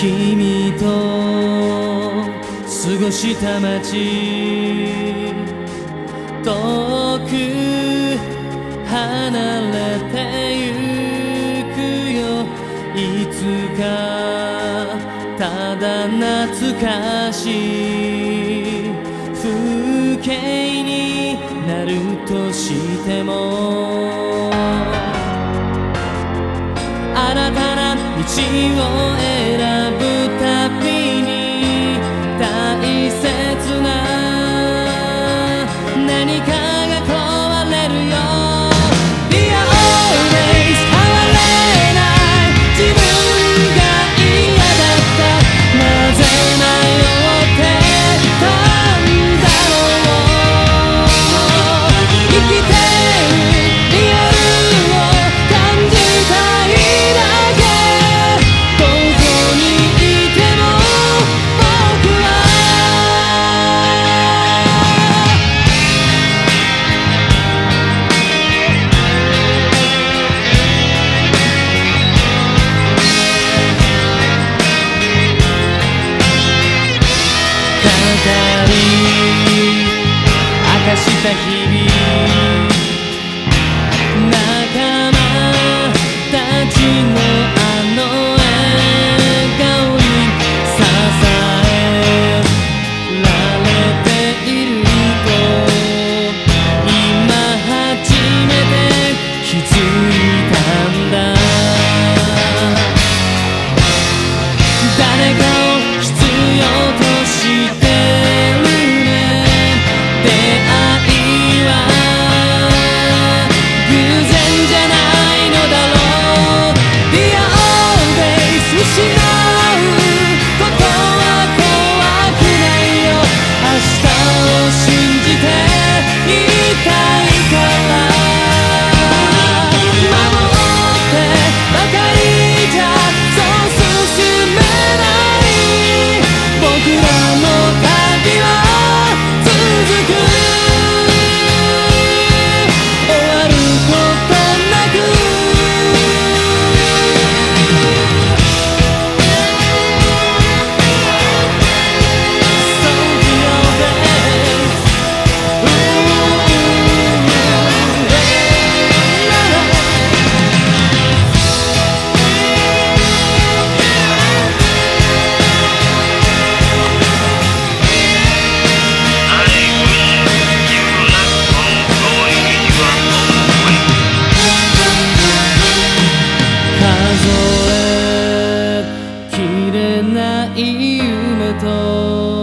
君と過ごした街遠く離れてゆくよ。いつかただ懐かしい風景になるとしても。あなた道を選ぶした日々。仲間たちのない夢と